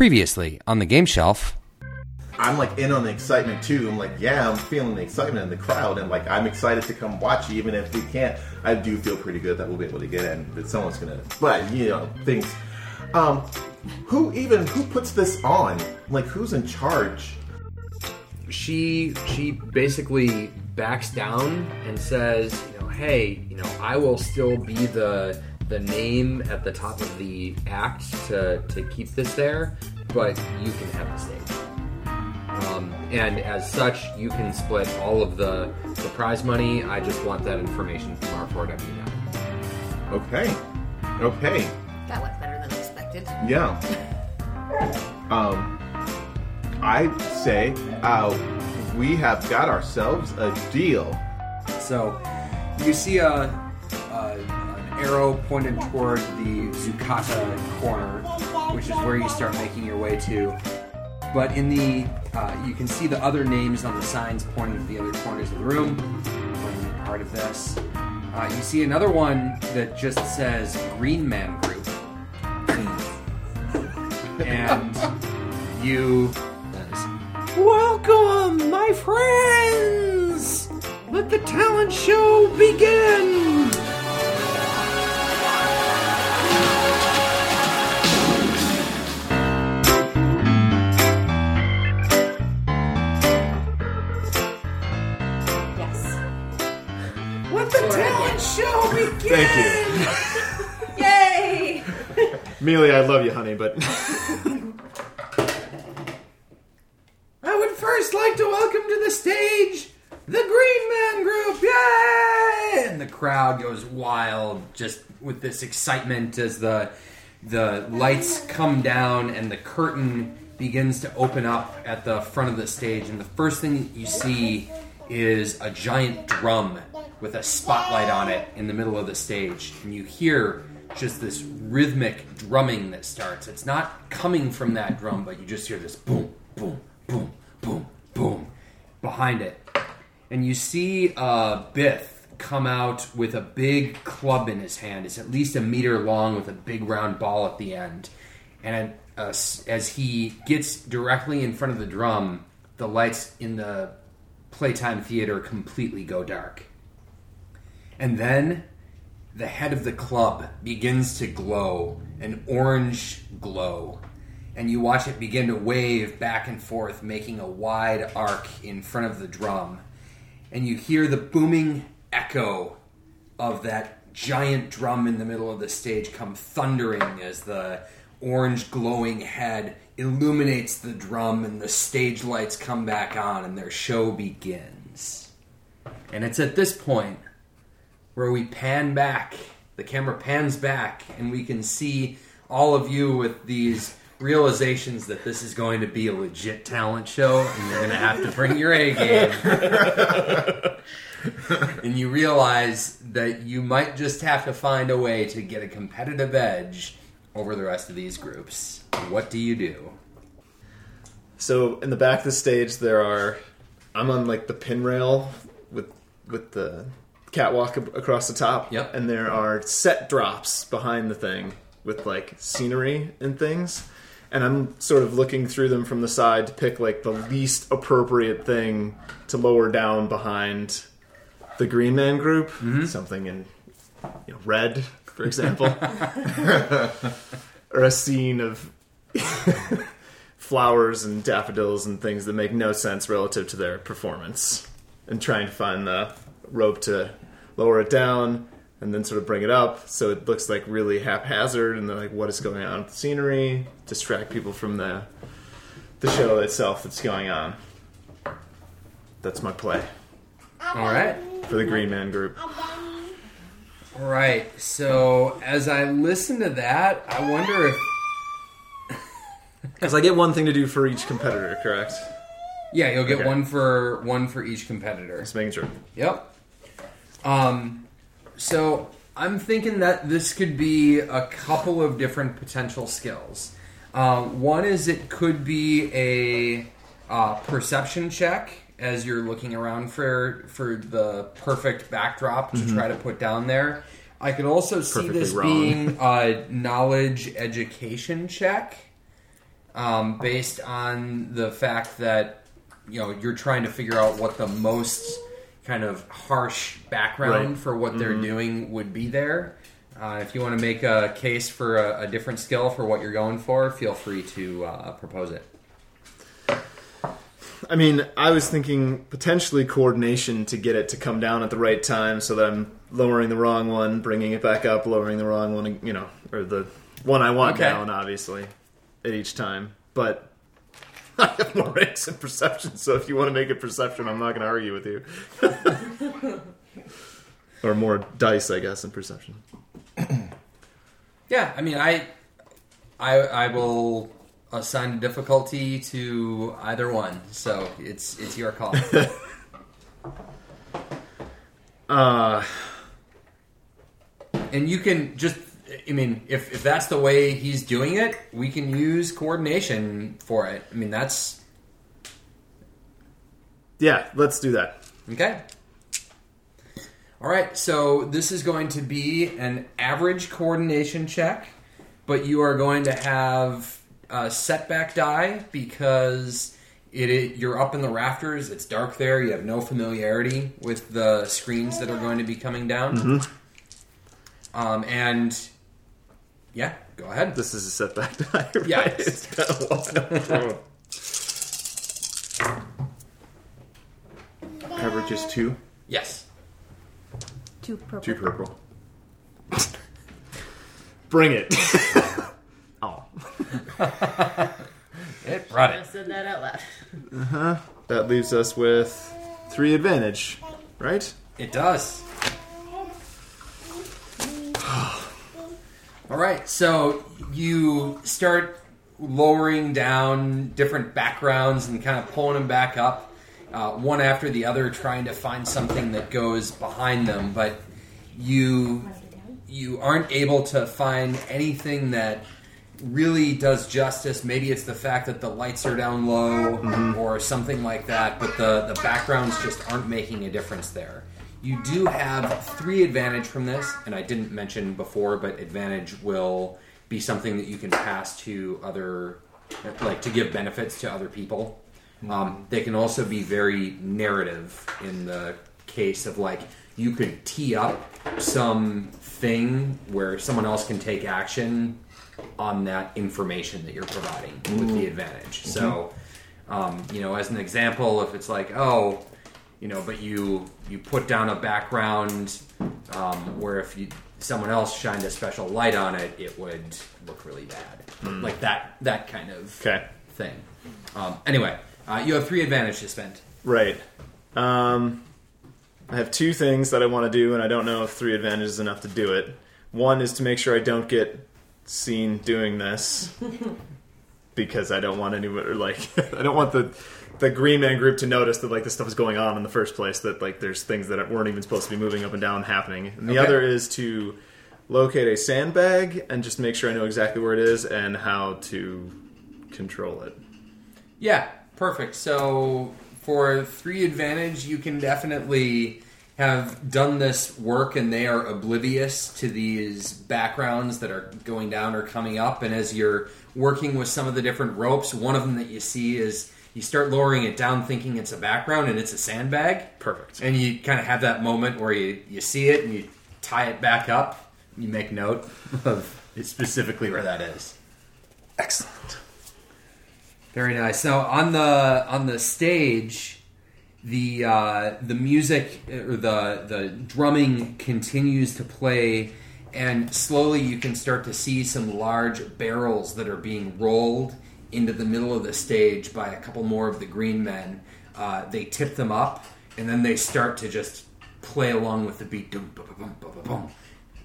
Previously on the game shelf. I'm like in on the excitement too. I'm like, yeah, I'm feeling the excitement in the crowd, and like I'm excited to come watch. Even if we can't, I do feel pretty good that we'll be able to get in. That someone's gonna, but you know, things. Um, who even who puts this on? Like, who's in charge? she she basically backs down and says, you know, hey, you know, I will still be the the name at the top of the act to to keep this there, but you can have the stage. Um, and as such, you can split all of the the prize money. I just want that information from R4W now. Okay, okay, That went better than expected. yeah. Um, I say, uh, we have got ourselves a deal. So you see a, a an arrow pointed toward the Zucata corner, which is where you start making your way to. But in the uh, you can see the other names on the signs pointing to the other corners of the room. Part of this. Uh, you see another one that just says Green Man Group, and you. Welcome, my friends! Let the talent show begin! Thank you. Yay! Amelia, I love you, honey, but I would first like to welcome to the stage the Green Man Group! Yay! And the crowd goes wild just with this excitement as the the lights come down and the curtain begins to open up at the front of the stage and the first thing you see is a giant drum with a spotlight on it in the middle of the stage and you hear just this rhythmic drumming that starts it's not coming from that drum but you just hear this boom boom boom boom boom behind it and you see uh, Biff come out with a big club in his hand. It's at least a meter long with a big round ball at the end. And uh, as he gets directly in front of the drum, the lights in the playtime theater completely go dark. And then the head of the club begins to glow, an orange glow. And you watch it begin to wave back and forth, making a wide arc in front of the drum. And you hear the booming echo of that giant drum in the middle of the stage come thundering as the orange glowing head illuminates the drum and the stage lights come back on and their show begins. And it's at this point where we pan back, the camera pans back, and we can see all of you with these realizations that this is going to be a legit talent show and you're going to have to bring your A game. and you realize that you might just have to find a way to get a competitive edge over the rest of these groups. What do you do? So in the back of the stage, there are. I'm on like the pin rail with with the catwalk ab- across the top. Yep. And there are set drops behind the thing with like scenery and things. And I'm sort of looking through them from the side to pick like the least appropriate thing to lower down behind the Green Man group. Mm-hmm. Something in you know, red, for example, or a scene of flowers and daffodils and things that make no sense relative to their performance and trying to find the rope to lower it down and then sort of bring it up so it looks like really haphazard and they're like what is going on with the scenery distract people from the the show itself that's going on that's my play All right. for the green man group All right. So as I listen to that, I wonder if because i get one thing to do for each competitor correct yeah, you'll get Okay. one for one for each competitor. just making sure Yep. Um, so I'm thinking that this could be a couple of different potential skills. Uh, one is it could be a uh, perception check as you're looking around for for the perfect backdrop to try to put down there. I could also see Perfectly this wrong. being a knowledge education check. um, based on the fact that you know you're trying to figure out what the most kind of harsh background Right. for what they're doing would be there. Uh, if you want to make a case for a, a different skill for what you're going for, feel free to uh, propose it. I mean, I was thinking potentially coordination to get it to come down at the right time so that I'm lowering the wrong one, bringing it back up, lowering the wrong one, you know, or the one I want Okay. down, obviously, at each time. But I have more ranks in perception, so if you want to make it perception, I'm not going to argue with you. or more dice, I guess, in perception. Yeah, I mean, I, I, I will assign difficulty to either one, so it's it's your call. Uh, and you can just, I mean, if if that's the way he's doing it, we can use coordination for it. I mean, that's yeah, let's do that. okay. All right, so this is going to be an average coordination check, but you are going to have a setback die because it, it you're up in the rafters. It's dark there. You have no familiarity with the screens that are going to be coming down. Um, and yeah, go ahead. This is a setback die. Right? Yeah, it is. it's kind of wild. Average is two. yes. Two purple. Two purple. Bring it. oh. It brought it. I said that out loud. Uh huh. That leaves us with three advantage, right? It does. All right, so you start lowering down different backgrounds and kind of pulling them back up, uh, one after the other, trying to find something that goes behind them. But you you aren't able to find anything that really does justice. Maybe it's the fact that the lights are down low or something like that, but the, the backgrounds just aren't making a difference there. You do have three advantage from this, and I didn't mention before, but advantage will be something that you can pass to other, like to give benefits to other people. Um, they can also be very narrative in the case of like you could tee up some thing where someone else can take action on that information that you're providing with the advantage. So, um, you know, as an example, if it's like, oh, you know, but you you put down a background um, where if you someone else shined a special light on it, it would look really bad, like that that kind of Okay. thing. Um, anyway, uh, you have three advantage to spend. Right. Um, I have two things that I want to do, and I don't know if three advantage is enough to do it. One is to make sure I don't get seen doing this because I don't want anyone like I don't want the the Green Man group to notice that like this stuff is going on in the first place. That like there's things that weren't even supposed to be moving up and down happening. And the Okay. other is to locate a sandbag and just make sure I know exactly where it is and how to control it. Yeah, perfect. So for three advantage, you can definitely have done this work and they are oblivious to these backgrounds that are going down or coming up. And as you're working with some of the different ropes, one of them that you see is you start lowering it down thinking it's a background and it's a sandbag. Perfect. And you kind of have that moment where you, you see it and you tie it back up. You make note of specifically where that is. Excellent. Very nice. Now on the on the stage, the uh, the music or the the drumming continues to play, and slowly you can start to see some large barrels that are being rolled into the middle of the stage by a couple more of the green men. Uh, they tip them up, and then they start to just play along with the beat,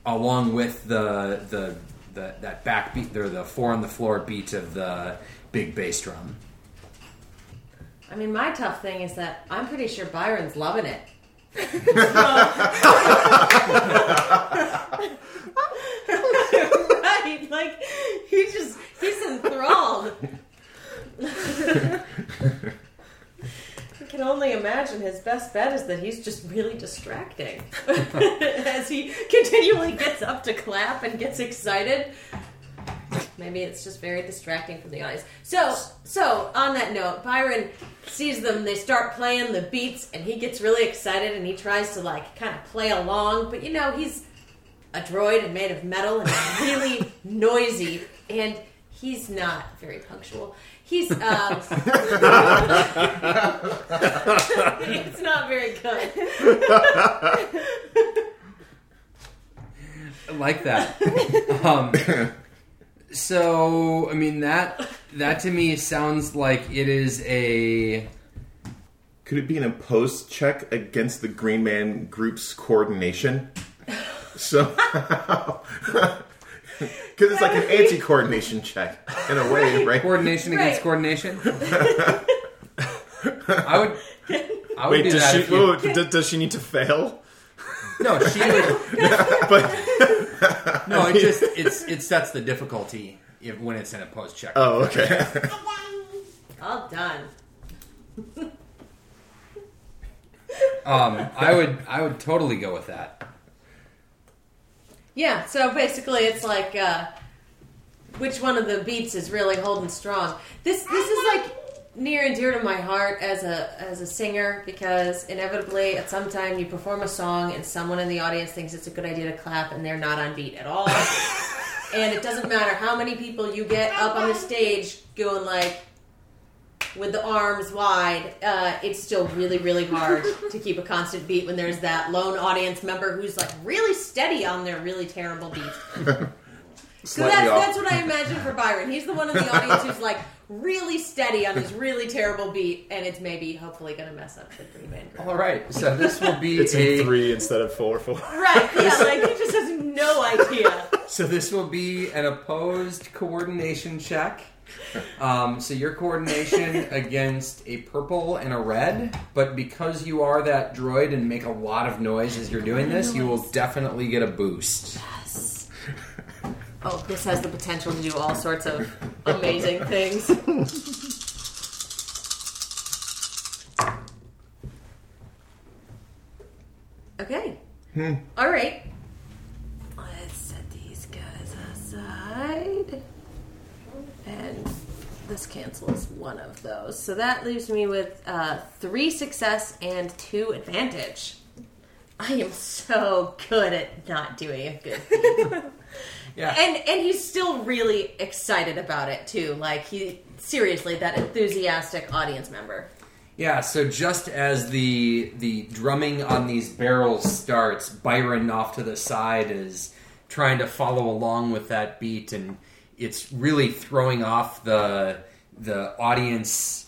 along with the the, the that backbeat or the four on the floor beat of the big bass drum. I mean, my tough thing is that I'm pretty sure Byron's loving it. right? Like he just he's enthralled. I can only imagine his best bet is that he's just really distracting as he continually gets up to clap and gets excited. Maybe it's just very distracting from the audience. So, so on that note, Byron sees them. They start playing the beats, and he gets really excited, and he tries to like kind of play along. But you know, he's a droid and made of metal and really noisy, and he's not very punctual. He's um, it's not very good. I like that. um, so, I mean that that to me sounds like it is a Could it be an imposed check against the Green Man group's coordination? So, because it's like an anti-coordination check in a way, right? coordination against Right. coordination. I would. I would Wait, do does that. she? if you- oh, d- does she need to fail? no, she would. But No, it just it's it sets the difficulty if, when it's in a post check. oh, okay. All done. Um, I would I would totally go with that. Yeah, so basically it's like uh, which one of the beats is really holding strong. This this is like near and dear to my heart as a as a singer because inevitably at some time you perform a song and someone in the audience thinks it's a good idea to clap and they're not on beat at all. and it doesn't matter how many people you get up on the stage going like with the arms wide, uh, it's still really, really hard to keep a constant beat when there's that lone audience member who's like really steady on their really terrible beat. So that's, that's what I imagine for Byron. He's the one in the audience who's like really steady on this really terrible beat, and it's maybe hopefully going to mess up the Green Man group. All right, so this will be It's a in three instead of four. Four. Right? Yeah, like he just has no idea. so this will be an opposed coordination check. Um, so your coordination against a purple and a red, but because you are that droid and make a lot of noise as you're doing this, you will definitely get a boost. Oh, this has the potential to do all sorts of amazing things. Okay. Hmm. All right. Let's set these guys aside. And this cancels one of those. So that leaves me with uh, three success and two advantage. I am so good at not doing a good thing. Yeah. and and he's still really excited about it too. Like he seriously that enthusiastic audience member. Yeah, so just as the the drumming on these barrels starts, Byron off to the side is trying to follow along with that beat, and it's really throwing off the the audience.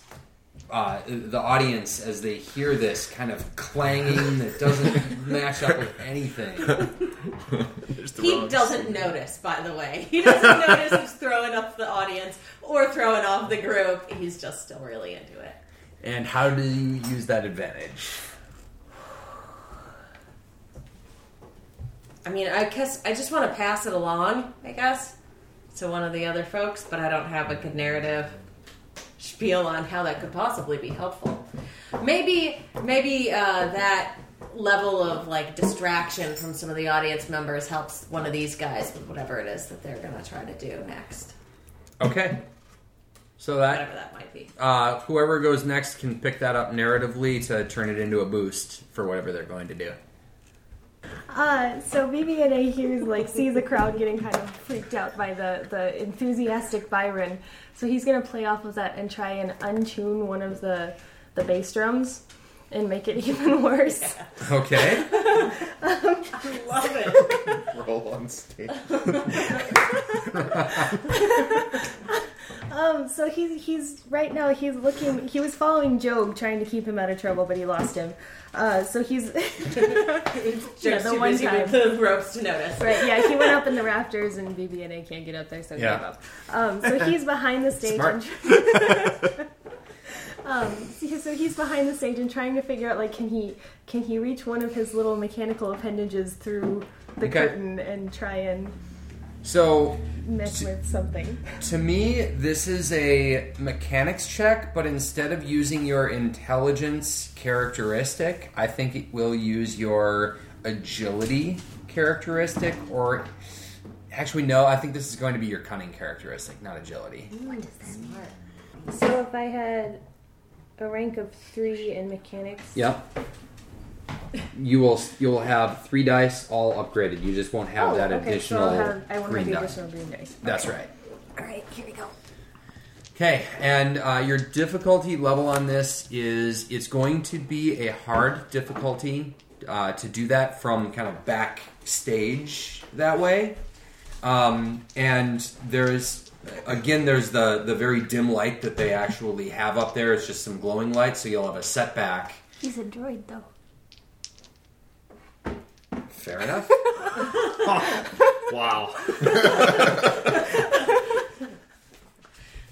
Uh, the audience, as they hear this kind of clanging that doesn't match up with anything. The He doesn't scene. notice, by the way. He doesn't notice he's throwing off the audience or throwing off the group. He's just still really into it. And how do you use that advantage? I mean, I guess I just want to pass it along, I guess, to one of the other folks, but I don't have a good narrative spiel on how that could possibly be helpful. Maybe, maybe uh, that level of like distraction from some of the audience members helps one of these guys with whatever it is that they're going to try to do next, Okay. So that whatever that might be. uh, whoever goes next can pick that up narratively to turn it into a boost for whatever they're going to do. Uh, so BB&A hears like sees the crowd getting kind of freaked out by the the enthusiastic Byron. So he's gonna play off of that and try and untune one of the the bass drums and make it even worse. Okay. I Love it. Roll on stage. Um, so he's he's right now he's looking. He was following Job, trying to keep him out of trouble, but he lost him. Uh, so he's yeah, the too one busy time. with the ropes to notice. Right, yeah, he went up in the rafters and BB&A can't get up there, so he Yeah. gave up. Um, so he's behind the stage. Smart. And, um, so so he's behind the stage and trying to figure out like can he can he reach one of his little mechanical appendages through the Okay. curtain and try and So mess with something. to me, this is a mechanics check, but instead of using your intelligence characteristic, I think it will use your agility characteristic or Actually, no. I think this is going to be your cunning characteristic, not agility. So if I had a rank of three in mechanics, Yep. You will you'll have three dice all upgraded. You just won't have oh, that okay, additional So I'll have, I won't green have the additional green dice. That's right. All right, here we go. Okay, and uh, your difficulty level on this is it's going to be a hard difficulty uh, to do that from kind of backstage that way. Um, and there's again there's the the very dim light that they actually have up there. It's just some glowing light, so you'll have a setback. He's a droid, though. Fair enough. Wow.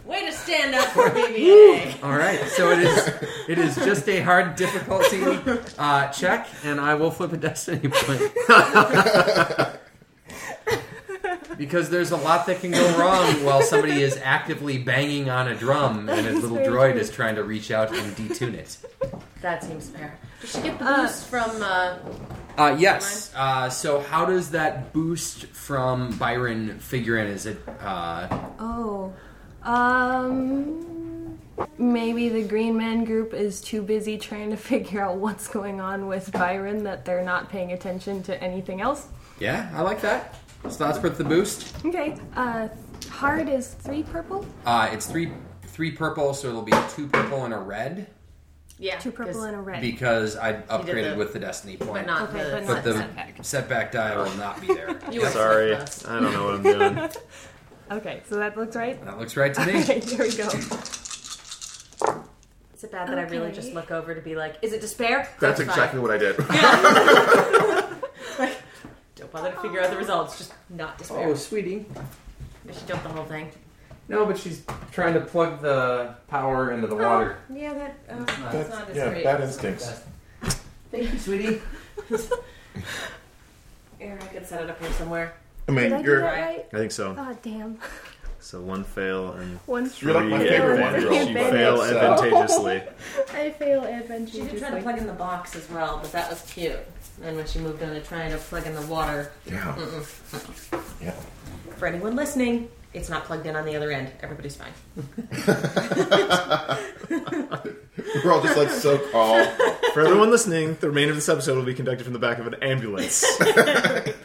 Way to stand up for BB-8. All right, so it is it is just a hard difficulty uh, check, and I will flip a destiny point because there's a lot that can go wrong while somebody is actively banging on a drum and a little droid true. is trying to reach out and detune it. That seems fair. Does she get the boost from? Uh, Uh, yes. Uh, so how does that boost from Byron figure in? Is it uh, Oh, um, maybe the Green Man group is too busy trying to figure out what's going on with Byron that they're not paying attention to anything else. yeah? I like that. So that's for the boost. Okay, uh, hard is three purple, Uh, it's three three purple, so it'll be two purple and a red. yeah, two purple and a red. Because I upgraded the- with the destiny point. but not Okay, the, but But not the setback. setback die will not be there. You were Sorry. so close. I don't know what I'm doing. Okay, so that looks right. That looks right to me. Okay, here we go. Is it bad that I really Okay. just look over to be like, is it despair? That's fine. exactly what I did. Don't bother to figure out the results. Just not despair. Oh, sweetie. Did she dump the whole thing? No, but she's trying to plug the power into the water. Yeah, that. Uh, not- that's That's, not as yeah, great. bad instincts. Thank you, sweetie. Here, I could set it up here somewhere. I Did mean, I do you're that right? I think so. Oh, damn. So one fail and One. You're like my three favorite advantage- one, girl. You fail That's, advantageously. I fail She advantageously. did try to plug in the box as well, but that was cute. And when she moved on to trying to plug in the water, yeah, yeah. for anyone listening, it's not plugged in on the other end. Everybody's fine. We're all just like so calm. For everyone listening, the remainder of this episode will be conducted from the back of an ambulance. Perfect.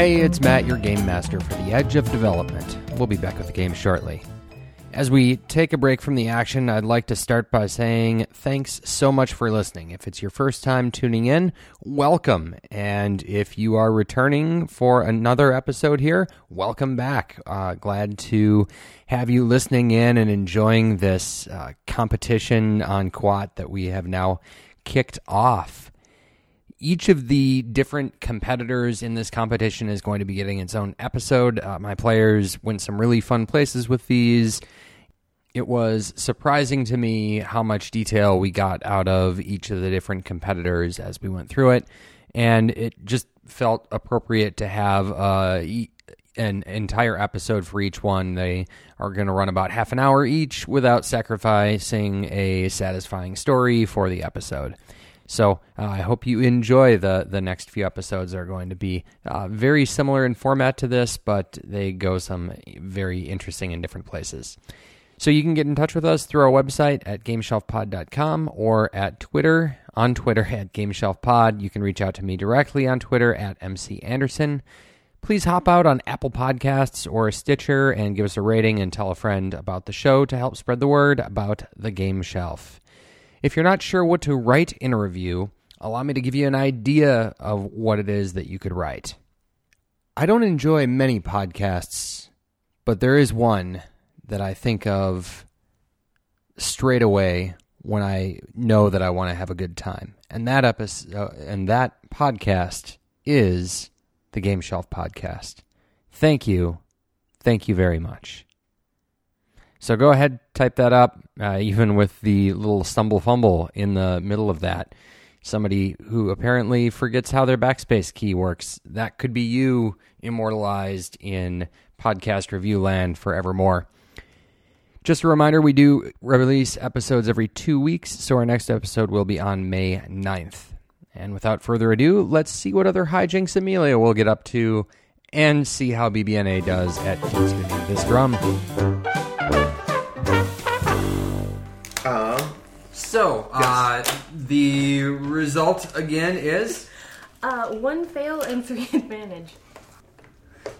Hey, it's Matt, your game master for the Edge of Development. We'll be back with the game shortly. As we take a break from the action, I'd like to start by saying thanks so much for listening. If it's your first time tuning in, welcome. And if you are returning for another episode here, welcome back. Uh, glad to have you listening in and enjoying this uh, competition on Quat that we have now kicked off each of the different competitors in this competition is going to be getting its own episode. Uh, my players went some really fun places with these. It was surprising to me how much detail we got out of each of the different competitors as we went through it, and it just felt appropriate to have uh, an entire episode for each one. They are going to run about half an hour each without sacrificing a satisfying story for the episode. So uh, I hope you enjoy the the next few episodes. Are going to be uh, very similar in format to this, but they go some very interesting and different places. So you can get in touch with us through our website at gameshelfpod.com or at Twitter on Twitter at gameshelfpod. You can reach out to me directly on Twitter at MC Anderson. Please hop out on Apple Podcasts or Stitcher and give us a rating and tell a friend about the show to help spread the word about the Game Shelf. If you're not sure what to write in a review, allow me to give you an idea of what it is that you could write. I don't enjoy many podcasts, but there is one that I think of straight away when I know that I want to have a good time. And that episode uh, and that podcast is the Game Shelf podcast. Thank you. Thank you very much. So go ahead, type that up, uh, even with the little stumble fumble in the middle of that. Somebody who apparently forgets how their backspace key works. That could be you immortalized in podcast review land forevermore. Just a reminder, we do release episodes every two weeks, so our next episode will be on May 9th. And without further ado, let's see what other hijinks Amelia will get up to and see how BBNA does at This Drum. The result again is Uh, one fail and three advantage.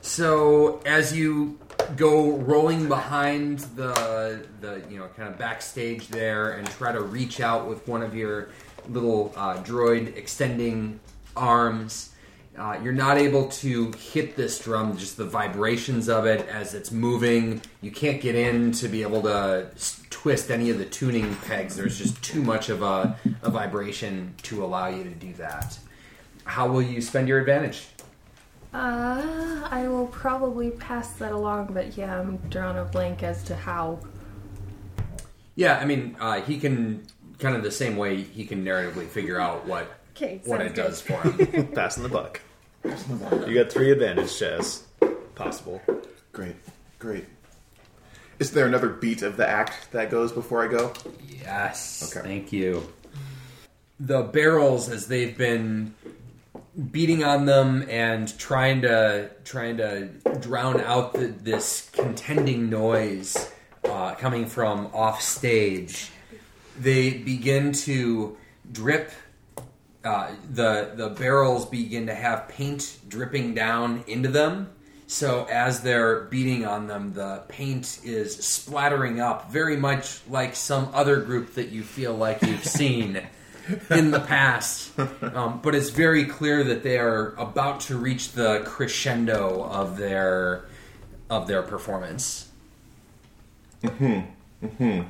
so as you go rolling behind the the you know kind of backstage there and try to reach out with one of your little uh, droid extending arms. Uh, you're not able to hit this drum, just the vibrations of it as it's moving. You can't get in to be able to s- twist any of the tuning pegs. There's just too much of a, a vibration to allow you to do that. How will you spend your advantage? Uh, I will probably pass that along, but yeah, I'm drawing a blank as to how. Yeah, I mean, uh, he can kind of the same way he can narratively figure out what Okay, what it good. does for him. Passing the buck. You got three advantage, Chaz. Possible. great, great. Is there another beat of the act that goes before I go? Yes. Okay. Thank you. The barrels, as they've been beating on them and trying to trying to drown out the, this contending noise uh, coming from off stage, they begin to drip. Uh, the the barrels begin to have paint dripping down into them. So as they're beating on them, the paint is splattering up, very much like some other group that you feel like you've seen in the past. Um, but it's very clear that they are about to reach the crescendo of their of their performance. Hmm. Uh,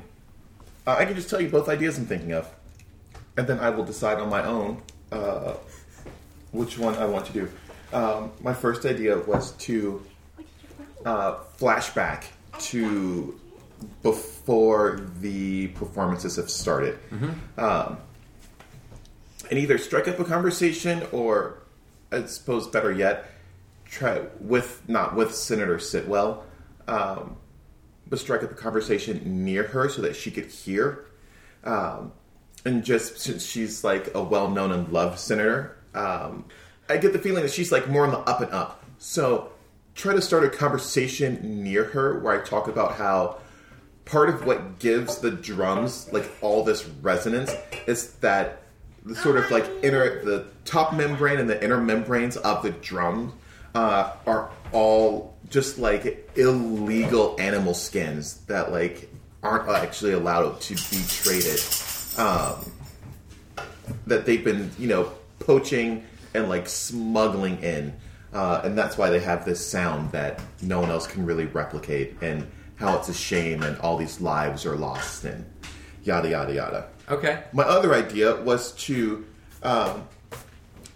I can just tell you both ideas I'm thinking of, and then I will decide on my own uh, which one I want to do. Um, my first idea was to uh, flashback to before the performances have started, um, and either strike up a conversation or, I suppose, better yet, try with not with Senator Sitwell. Um, but strike up a conversation near her so that she could hear. Um, and just since she's like a well known and loved senator, um, I get the feeling that she's like more on the up and up. So try to start a conversation near her where I talk about how part of what gives the drums like all this resonance is that the sort of like inner the top membrane and the inner membranes of the drum uh, are all just like illegal animal skins that like aren't actually allowed to be traded um, that they've been you know poaching and like smuggling in uh, and that's why they have this sound that no one else can really replicate and how it's a shame and all these lives are lost and yada yada yada Okay. my other idea was to um,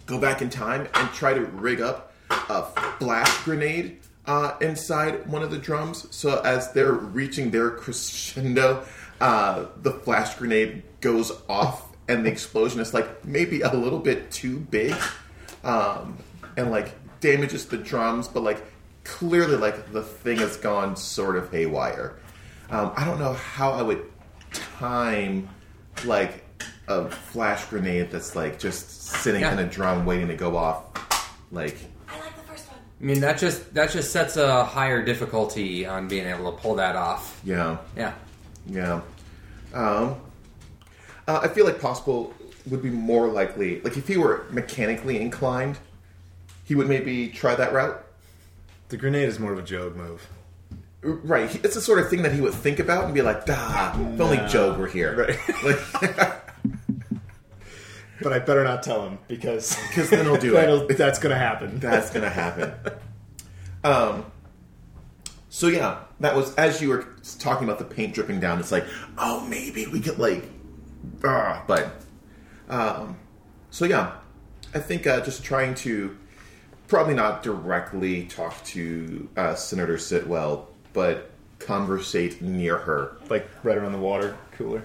go back in time and try to rig up a flash grenade uh, inside one of the drums. So as they're reaching their crescendo, uh, the flash grenade goes off, and the explosion is like maybe a little bit too big, um, and like damages the drums, but like clearly like the thing has gone sort of haywire. Um, I don't know how I would time like a flash grenade that's like just sitting Yeah. in a drum waiting to go off. Like, I like the first one. I mean that just that just sets a higher difficulty on being able to pull that off. yeah, Yeah. yeah. Um, uh, I feel like possible would be more likely. Like, if he were mechanically inclined, he would maybe try that route. The grenade is more of a joke move. Right. he- It's the sort of thing that he would think about and be like, "Ah, if only Joe were here." Right. Like, But I better not tell him because because then he'll do it. That's going to happen. that's gonna happen. Um. So yeah, that was as you were talking about the paint dripping down. It's like, oh, maybe we could like, ah, but, um, so yeah, I think uh, just trying to probably not directly talk to uh, Senator Sitwell, but conversate near her. like right around the water cooler.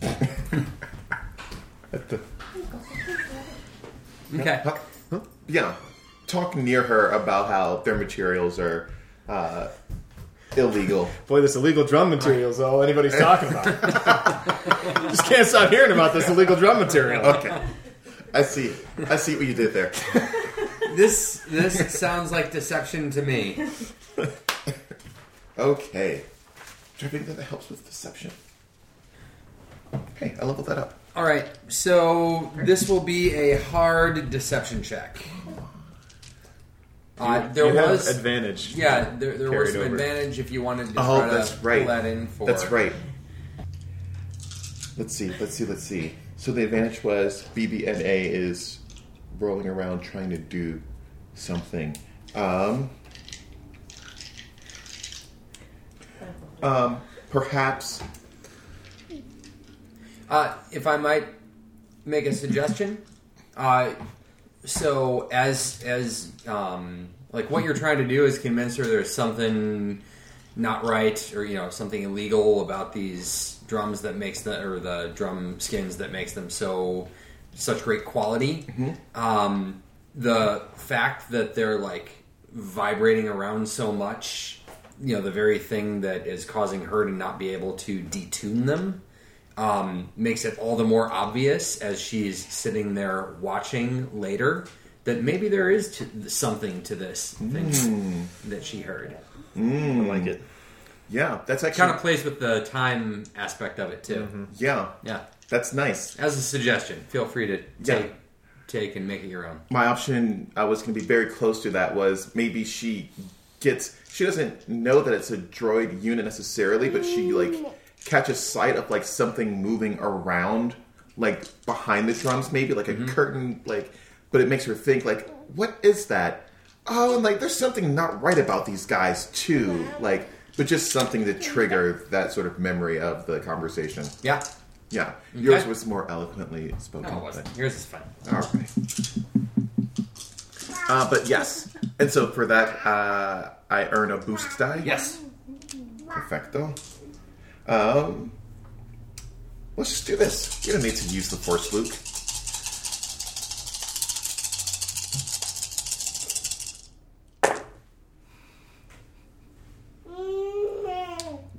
At the, Okay. Huh? Yeah, talk near her about how their materials are uh, illegal. Boy, this illegal drum material is all anybody's talking about. Just can't stop hearing about this illegal drum material. Okay. I see. I see what you did there. This this sounds like deception to me. Okay. Do you think anything that helps with deception? Okay, I leveled that up. All right, so this will be a hard deception check. Uh, there you was have advantage. yeah, there, there was carried some over. advantage if you wanted to Oh, try that's to right. pull that in for. That's right. Let's see, let's see, let's see. So the advantage was BBNA is rolling around trying to do something. Um, um, perhaps. Uh, if I might make a suggestion, uh, so as as um, like what you're trying to do is convince her there's something not right or you know something illegal about these drums that makes the or the drum skins that makes them so such great quality. Um, the fact that they're like vibrating around so much, you know, the very thing that is causing her to not be able to detune them um, makes it all the more obvious as she's sitting there watching later that maybe there is to, something to this thing mm. that she heard. Mm. I like it. Yeah, that's actually. Kind of plays with the time aspect of it too. Mm-hmm. yeah, Yeah, that's nice. as a suggestion, feel free to Yeah. take take and make it your own. my option I was going to be very close to that was maybe she gets she doesn't know that it's a droid unit necessarily, but she like catches sight of like something moving around like behind the drums, maybe like a curtain, like but it makes her think like, what is that? Oh, and like there's something not right about these guys too, like but just something to trigger that sort of memory of the conversation. Yeah, Yeah, yours was more eloquently spoken. no, it wasn't. Yours is fine. all right. Uh, but yes, and so for that, uh, I earn a boost die. Yes. perfecto. Um, let's just do this. You don't need to use the force, Luke.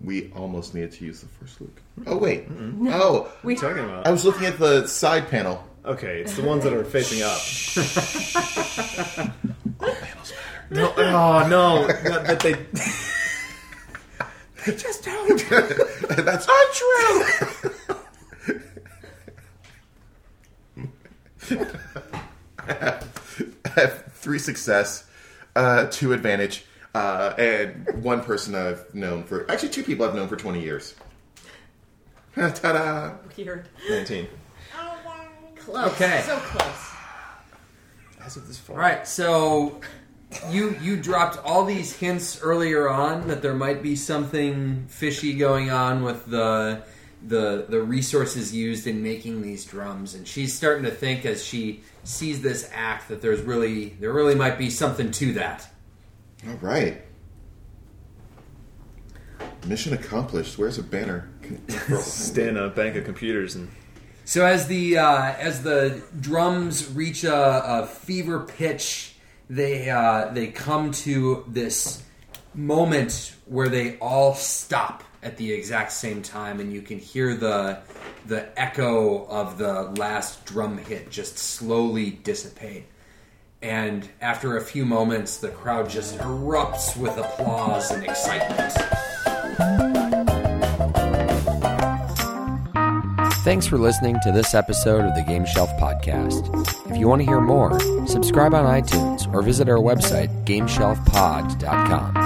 We almost needed to use the force, Luke. Oh wait. Oh, What are you talking about? I was looking at the side panel. Okay, it's the ones that are facing up. no, oh no, not that they. Just don't. That's untrue. I have three success, uh, two advantage, uh, and one person I've known for actually two people I've known for twenty years. Ta-da! Weird. Nineteen. Close. Okay. So close. As of this far. All right, so you you dropped all these hints earlier on that there might be something fishy going on with the the the resources used in making these drums, and she's starting to think as she sees this act that there's really there really might be something to that. All right. Mission accomplished. Where's a banner? Stand a bank of computers and So as the uh, as the drums reach a, a fever pitch, they uh, they come to this moment where they all stop at the exact same time, and you can hear the the echo of the last drum hit just slowly dissipate. And after a few moments, the crowd just erupts with applause and excitement. Thanks for listening to this episode of the Game Shelf Podcast. If you want to hear more, subscribe on iTunes or visit our website, gameshelfpod.com.